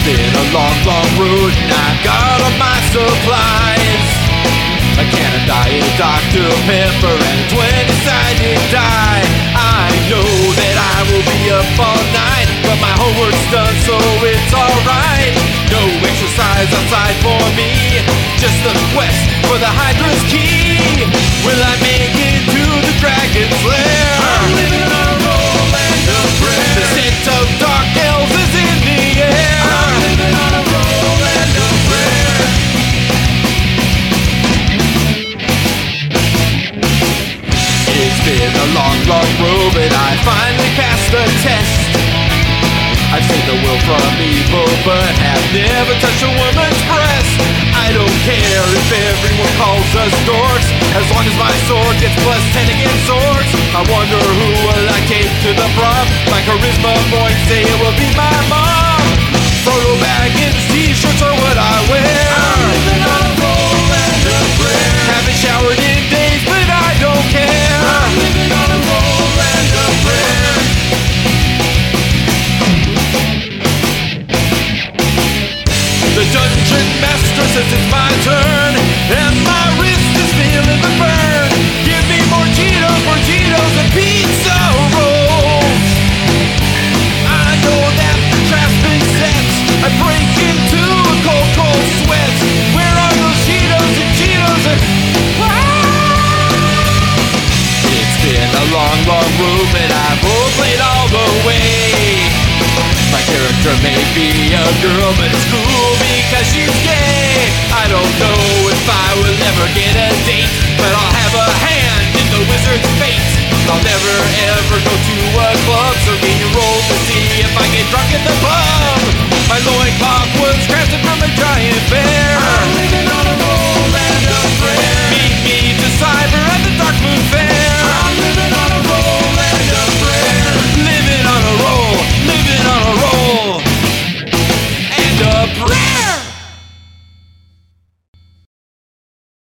It's been a long, long route and I've got all my supplies. A can of diet Dr. Pepper and 20 sided die. I know that I will be up all night, but my homework's done so it's alright. No exercise outside for me, just the quest for the Hydra's key. But I finally passed the test. I've seen the world from evil, but have never touched a woman's breast. I don't care if everyone calls us dorks, as long as my sword gets plus 10 against swords. I wonder who will I take to the prom? My charisma points say it will be my mom. Turn, and my wrist is feeling the burn. Give me more Cheetos, more Cheetos, and pizza rolls. I know that the trap's been set. I break into a cold, cold sweat. Where are those Cheetos and Cheetos and ah! It's been a long, long road, but I've played all the way. My character may be a girl, but it's cool because she's have a hand in the wizard's fate. I'll never ever go to a club, so can you roll to see if I get drunk at the pub?